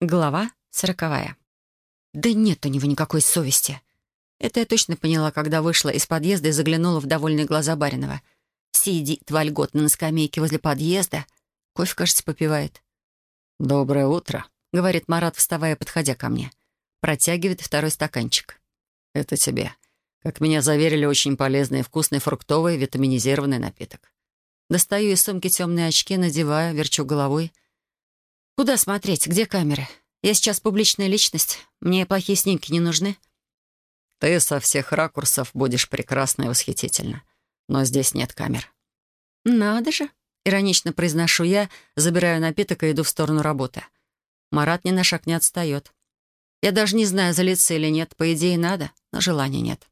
Глава сороковая. Да нет у него никакой совести. Это я точно поняла, когда вышла из подъезда и заглянула в довольные глаза Баринова. Сидит вольготно на скамейке возле подъезда. Кофе, кажется, попивает. «Доброе утро», — говорит Марат, вставая, подходя ко мне. Протягивает второй стаканчик. «Это тебе. Как меня заверили, очень полезный вкусный фруктовый витаминизированный напиток». Достаю из сумки темные очки, надеваю, верчу головой — «Куда смотреть? Где камеры? Я сейчас публичная личность. Мне плохие снимки не нужны». «Ты со всех ракурсов будешь прекрасна и восхитительна. Но здесь нет камер». «Надо же!» — иронично произношу я, забираю напиток и иду в сторону работы. Марат ни на шаг не отстает. Я даже не знаю, залиться или нет. По идее, надо, но желания нет.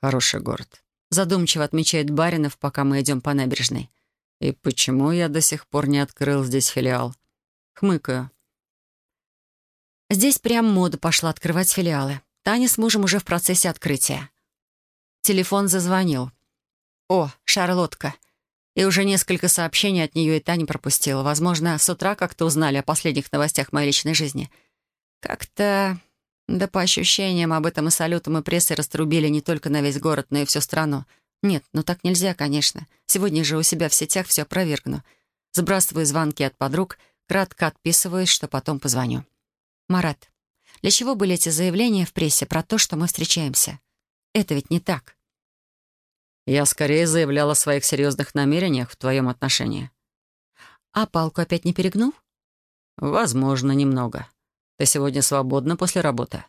«Хороший город», — задумчиво отмечает Баринов, пока мы идем по набережной. «И почему я до сих пор не открыл здесь филиал?» Хмыкаю. Здесь прям мода пошла открывать филиалы. Таня с мужем уже в процессе открытия. Телефон зазвонил. О, Шарлотка. И уже несколько сообщений от нее и Таня пропустила. Возможно, с утра как-то узнали о последних новостях моей личной жизни. Как-то... Да по ощущениям, об этом и салютом, и прессой раструбили не только на весь город, но и всю страну. Нет, ну так нельзя, конечно. Сегодня же у себя в сетях все опровергну. Сбрасываю звонки от подруг — Кратко отписываюсь, что потом позвоню. «Марат, для чего были эти заявления в прессе про то, что мы встречаемся? Это ведь не так». «Я скорее заявляла о своих серьезных намерениях в твоем отношении». «А палку опять не перегнул?» «Возможно, немного. Ты сегодня свободна после работы.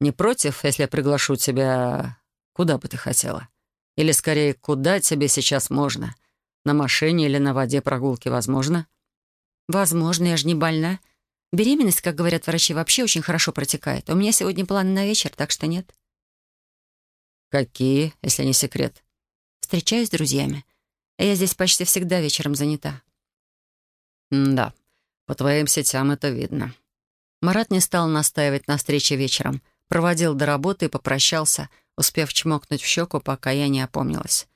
Не против, если я приглашу тебя... Куда бы ты хотела? Или, скорее, куда тебе сейчас можно? На машине или на воде прогулки возможно?» «Возможно, я же не больна. Беременность, как говорят врачи, вообще очень хорошо протекает. У меня сегодня планы на вечер, так что нет». «Какие, если не секрет?» «Встречаюсь с друзьями. Я здесь почти всегда вечером занята». «Да, по твоим сетям это видно». Марат не стал настаивать на встрече вечером. Проводил до работы и попрощался, успев чмокнуть в щеку, пока я не опомнилась.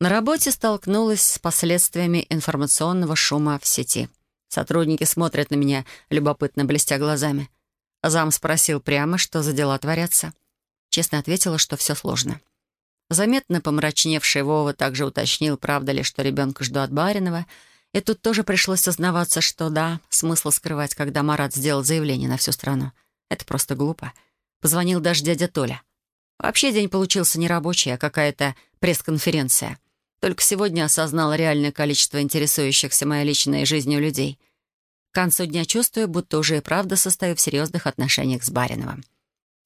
На работе столкнулась с последствиями информационного шума в сети. Сотрудники смотрят на меня, любопытно блестя глазами. Зам спросил прямо, что за дела творятся. Честно ответила, что все сложно. Заметно помрачневший Вова также уточнил, правда ли, что ребенка жду от Баринова. И тут тоже пришлось сознаваться, что да, смысл скрывать, когда Марат сделал заявление на всю страну. Это просто глупо. Позвонил даже дядя Толя. Вообще день получился не рабочий, а какая-то пресс-конференция. Только сегодня осознала реальное количество интересующихся моей личной жизнью людей. К концу дня чувствую, будто уже и правда состою в серьезных отношениях с Бариновым.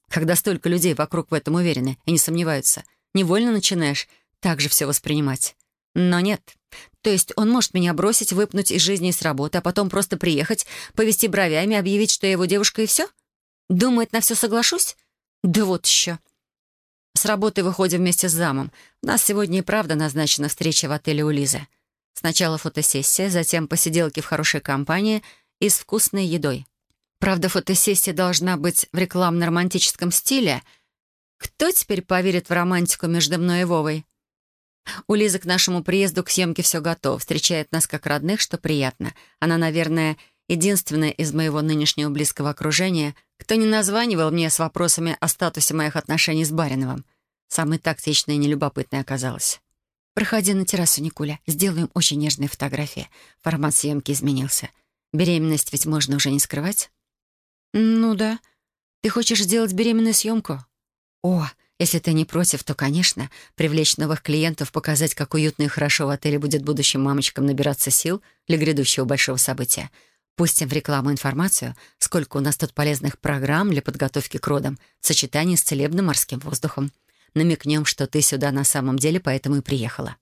Когда столько людей вокруг в этом уверены и не сомневаются, невольно начинаешь так же все воспринимать. Но нет. То есть он может меня бросить, выпнуть из жизни и с работы, а потом просто приехать, повести бровями, объявить, что я его девушка и все? Думает, на все соглашусь? Да вот еще. С работы выходим вместе с замом. У нас сегодня и правда назначена встреча в отеле у Лизы. Сначала фотосессия, затем посиделки в хорошей компании и с вкусной едой. Правда, фотосессия должна быть в рекламно-романтическом стиле. Кто теперь поверит в романтику между мной и Вовой? У Лизы к нашему приезду к съемке все готово. Встречает нас как родных, что приятно. Она, наверное, единственная из моего нынешнего близкого окружения, кто не названивал мне с вопросами о статусе моих отношений с Бариновым. Самой тактичной и нелюбопытной оказалась. «Проходи на террасу, Никуля. Сделаем очень нежные фотографии. Формат съемки изменился. Беременность ведь можно уже не скрывать?» «Ну да. Ты хочешь сделать беременную съемку?» «О, если ты не против, то, конечно, привлечь новых клиентов, показать, как уютно и хорошо в отеле будет будущим мамочкам набираться сил для грядущего большого события. Пустим в рекламу информацию, сколько у нас тут полезных программ для подготовки к родам в сочетании с целебным морским воздухом. Намекнем, что ты сюда на самом деле поэтому и приехала».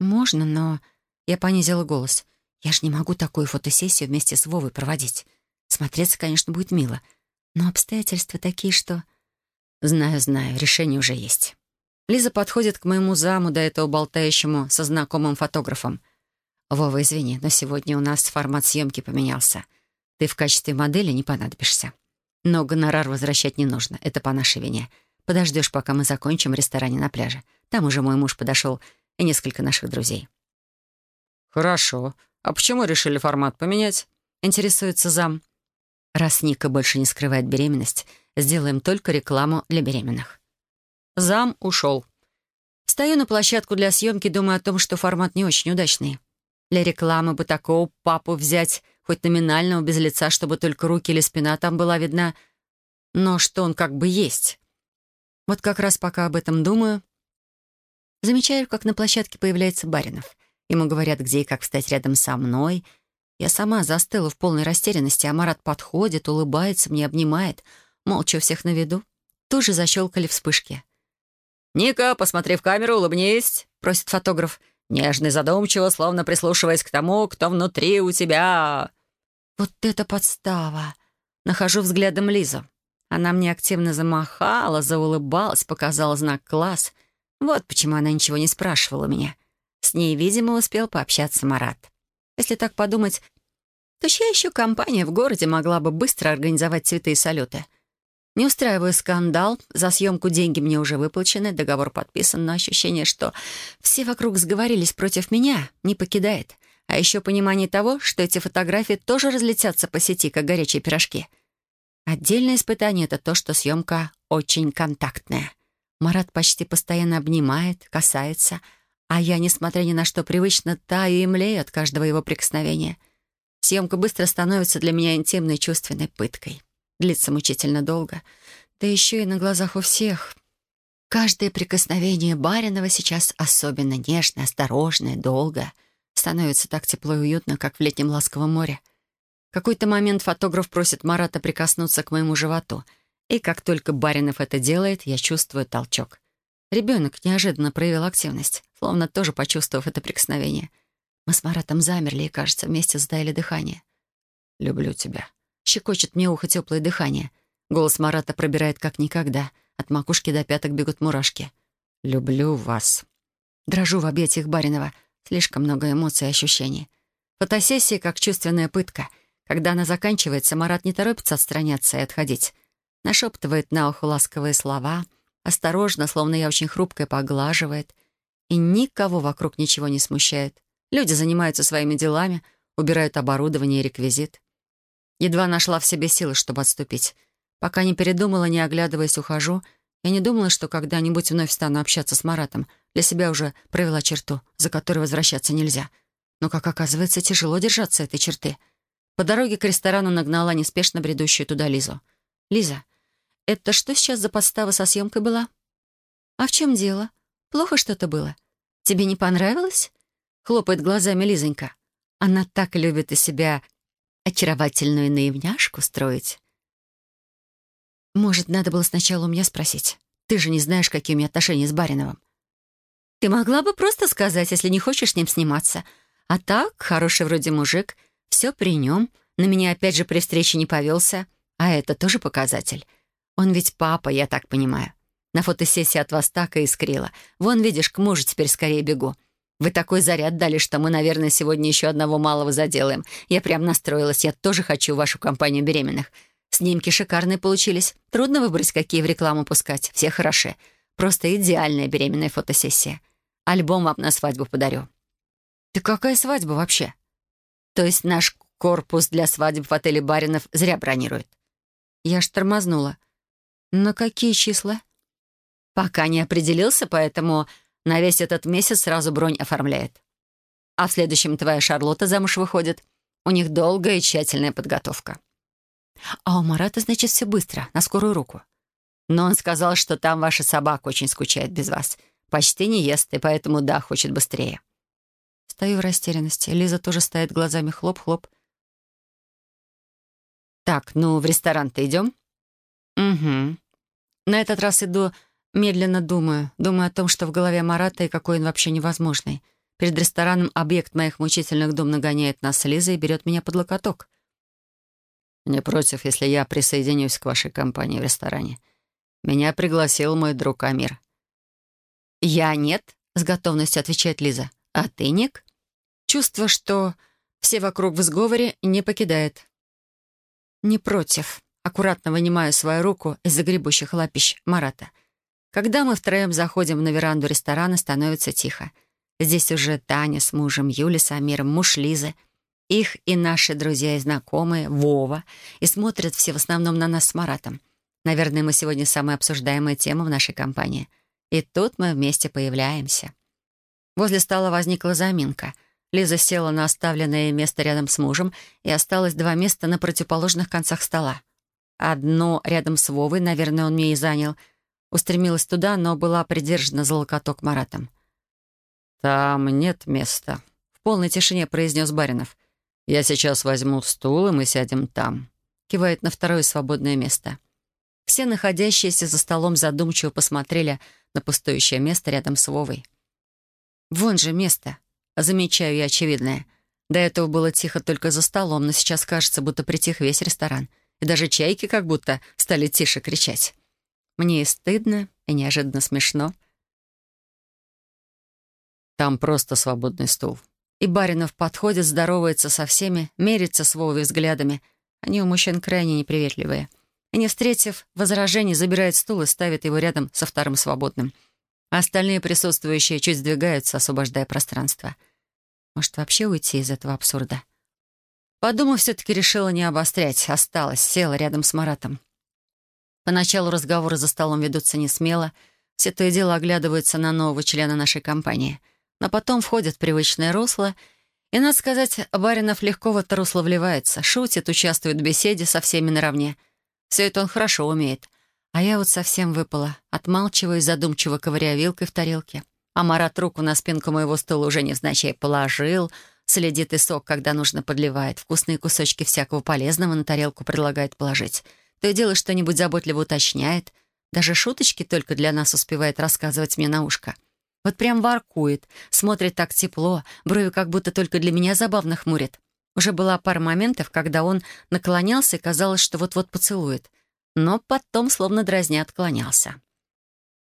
«Можно, но...» Я понизила голос. «Я же не могу такую фотосессию вместе с Вовой проводить. Смотреться, конечно, будет мило, но обстоятельства такие, что...» «Знаю, знаю, решение уже есть». Лиза подходит к моему заму, до этого болтающему со знакомым фотографом — «Вова, извини, но сегодня у нас формат съемки поменялся. Ты в качестве модели не понадобишься. Но гонорар возвращать не нужно, это по нашей вине. Подождешь, пока мы закончим в ресторане на пляже. Там уже мой муж подошел и несколько наших друзей». «Хорошо. А почему решили формат поменять?» — интересуется зам. Раз Ника больше не скрывает беременность, сделаем только рекламу для беременных. Зам ушел. Стою на площадку для съемки, думаю о том, что формат не очень удачный. Для рекламы бы такого папу взять, хоть номинального, без лица, чтобы только руки или спина там была видна, но что он как бы есть. Вот как раз пока об этом думаю, замечаю, как на площадке появляется Баринов. Ему говорят, где и как встать рядом со мной. Я сама застыла в полной растерянности, а Марат подходит, улыбается, мне обнимает, молча всех на виду. Тут защелкали вспышки. «Ника, посмотри в камеру, улыбнись», — просит фотограф. «Нежно и задумчиво, словно прислушиваясь к тому, кто внутри у тебя». Вот это подстава. Нахожу взглядом Лизу. Она мне активно замахала, заулыбалась, показала знак «класс». Вот почему она ничего не спрашивала меня. С ней, видимо, успел пообщаться Марат. Если так подумать, то чья еще компания в городе могла бы быстро организовать цветы и салюты? Не устраиваю скандал, за съемку деньги мне уже выплачены, договор подписан, но ощущение, что все вокруг сговорились против меня, не покидает. А еще понимание того, что эти фотографии тоже разлетятся по сети, как горячие пирожки — Отдельное испытание — это то, что съемка очень контактная. Марат почти постоянно обнимает, касается, а я, несмотря ни на что, привычно таю и млею от каждого его прикосновения. Съемка быстро становится для меня интимной чувственной пыткой. Длится мучительно долго. Да еще и на глазах у всех. Каждое прикосновение Баринова сейчас особенно нежное, осторожное, долго. Становится так тепло и уютно, как в летнем ласковом море какой-то момент фотограф просит Марата прикоснуться к моему животу, и как только Баринов это делает, я чувствую толчок. Ребенок неожиданно проявил активность, словно тоже почувствовав это прикосновение. Мы с Маратом замерли и, кажется, вместе сдаили дыхание. «Люблю тебя». Щекочет мне ухо теплое дыхание. Голос Марата пробирает как никогда. От макушки до пяток бегут мурашки. «Люблю вас». Дрожу в объятиях Баринова. Слишком много эмоций и ощущений. Фотосессия как чувственная пытка — когда она заканчивается, Марат не торопится отстраняться и отходить. Нашептывает на ухо ласковые слова, осторожно, словно я очень хрупкая, поглаживает. И никого вокруг ничего не смущает. Люди занимаются своими делами, убирают оборудование и реквизит. Едва нашла в себе силы, чтобы отступить. Пока не передумала, не оглядываясь, ухожу. Я не думала, что когда-нибудь вновь стану общаться с Маратом. Для себя уже провела черту, за которой возвращаться нельзя. Но, как оказывается, тяжело держаться этой черты — по дороге к ресторану нагнала неспешно бредущую туда Лизу. «Лиза, это что сейчас за подстава со съемкой была?» «А в чем дело? Плохо что-то было? Тебе не понравилось?» Хлопает глазами Лизонька. Она так любит из себя очаровательную наивняшку строить. «Может, надо было сначала у меня спросить. Ты же не знаешь, какие у меня отношения с Бариновым». «Ты могла бы просто сказать, если не хочешь с ним сниматься. А так, хороший вроде мужик — все при нем. На меня опять же при встрече не повелся. А это тоже показатель. Он ведь папа, я так понимаю. На фотосессии от вас так и искрило. Вон, видишь, к мужу теперь скорее бегу. Вы такой заряд дали, что мы, наверное, сегодня еще одного малого заделаем. Я прям настроилась. Я тоже хочу вашу компанию беременных. Снимки шикарные получились. Трудно выбрать, какие в рекламу пускать. Все хороши. Просто идеальная беременная фотосессия. Альбом вам на свадьбу подарю. «Ты какая свадьба вообще?» То есть наш корпус для свадеб в отеле Баринов зря бронирует. Я ж тормознула. На какие числа? Пока не определился, поэтому на весь этот месяц сразу бронь оформляет. А в следующем твоя Шарлотта замуж выходит. У них долгая и тщательная подготовка. А у Марата, значит, все быстро, на скорую руку. Но он сказал, что там ваша собака очень скучает без вас. Почти не ест, и поэтому, да, хочет быстрее. Стою в растерянности. Лиза тоже стоит глазами хлоп-хлоп. «Так, ну, в ресторан-то идем?» «Угу. На этот раз иду, медленно думаю. Думаю о том, что в голове Марата и какой он вообще невозможный. Перед рестораном объект моих мучительных дум нагоняет нас с Лизой и берет меня под локоток. «Не против, если я присоединюсь к вашей компании в ресторане. Меня пригласил мой друг Амир». «Я нет», — с готовностью отвечает Лиза. А ты, Ник? Чувство, что все вокруг в сговоре, не покидает. Не против. Аккуратно вынимаю свою руку из загребущих лапищ Марата. Когда мы втроем заходим на веранду ресторана, становится тихо. Здесь уже Таня с мужем, Юля с Амиром, муж Лизы. Их и наши друзья и знакомые, Вова, и смотрят все в основном на нас с Маратом. Наверное, мы сегодня самая обсуждаемая тема в нашей компании. И тут мы вместе появляемся. Возле стола возникла заминка. Лиза села на оставленное место рядом с мужем, и осталось два места на противоположных концах стола. Одно рядом с Вовой, наверное, он мне и занял. Устремилась туда, но была придержана за локоток Маратом. «Там нет места», — в полной тишине произнес Баринов. «Я сейчас возьму стул, и мы сядем там». Кивает на второе свободное место. Все находящиеся за столом задумчиво посмотрели на пустующее место рядом с Вовой. «Вон же место!» Замечаю я очевидное. До этого было тихо только за столом, но сейчас кажется, будто притих весь ресторан. И даже чайки как будто стали тише кричать. Мне и стыдно, и неожиданно смешно. Там просто свободный стул. И Баринов подходит, здоровается со всеми, мерится с Вовой взглядами. Они у мужчин крайне неприветливые. И, не встретив возражений, забирает стул и ставит его рядом со вторым свободным. А остальные присутствующие чуть сдвигаются, освобождая пространство. Может, вообще уйти из этого абсурда? Подумав, все-таки решила не обострять. Осталась, села рядом с Маратом. Поначалу разговоры за столом ведутся не смело. Все то и дело оглядываются на нового члена нашей компании — но потом входит в привычное русло, и, надо сказать, Баринов легко в это русло вливается, шутит, участвует в беседе со всеми наравне. Все это он хорошо умеет. А я вот совсем выпала, отмалчиваюсь, задумчиво ковыряя вилкой в тарелке. А Марат руку на спинку моего стула уже невзначай положил, следит и сок, когда нужно, подливает, вкусные кусочки всякого полезного на тарелку предлагает положить. То и дело что-нибудь заботливо уточняет, даже шуточки только для нас успевает рассказывать мне на ушко. Вот прям воркует, смотрит так тепло, брови как будто только для меня забавно хмурит. Уже была пара моментов, когда он наклонялся и казалось, что вот-вот поцелует. Но потом, словно дразня, отклонялся.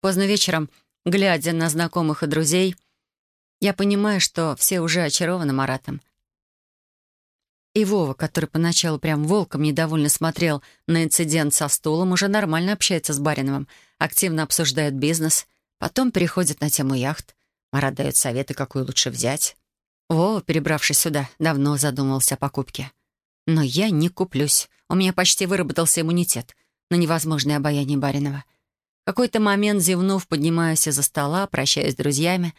Поздно вечером, глядя на знакомых и друзей, я понимаю, что все уже очарованы Маратом. И Вова, который поначалу прям волком недовольно смотрел на инцидент со стулом, уже нормально общается с Бариновым, активно обсуждает бизнес — Потом переходит на тему яхт. Марат дает советы, какую лучше взять. Вова, перебравшись сюда, давно задумывался о покупке. Но я не куплюсь. У меня почти выработался иммунитет на невозможное обаяние Баринова. Какой-то момент, зевнув, поднимаюсь из-за стола, прощаюсь с друзьями.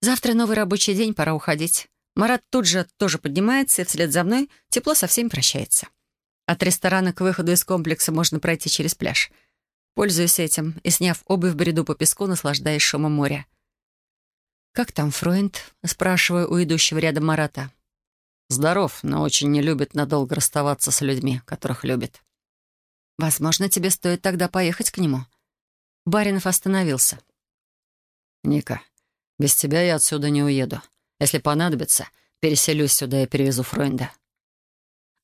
Завтра новый рабочий день, пора уходить. Марат тут же тоже поднимается, и вслед за мной тепло со всеми прощается. От ресторана к выходу из комплекса можно пройти через пляж — Пользуюсь этим и, сняв обувь, бреду по песку, наслаждаясь шумом моря. «Как там Фройнд?» — спрашиваю у идущего рядом Марата. «Здоров, но очень не любит надолго расставаться с людьми, которых любит». «Возможно, тебе стоит тогда поехать к нему». Баринов остановился. «Ника, без тебя я отсюда не уеду. Если понадобится, переселюсь сюда и перевезу Фройнда».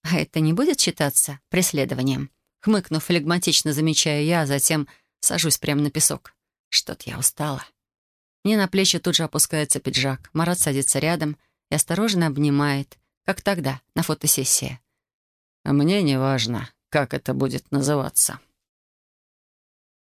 «А это не будет считаться преследованием?» Хмыкнув, флегматично замечаю я, а затем сажусь прямо на песок. Что-то я устала. Мне на плечи тут же опускается пиджак. Марат садится рядом и осторожно обнимает, как тогда, на фотосессии. «А мне не важно, как это будет называться»,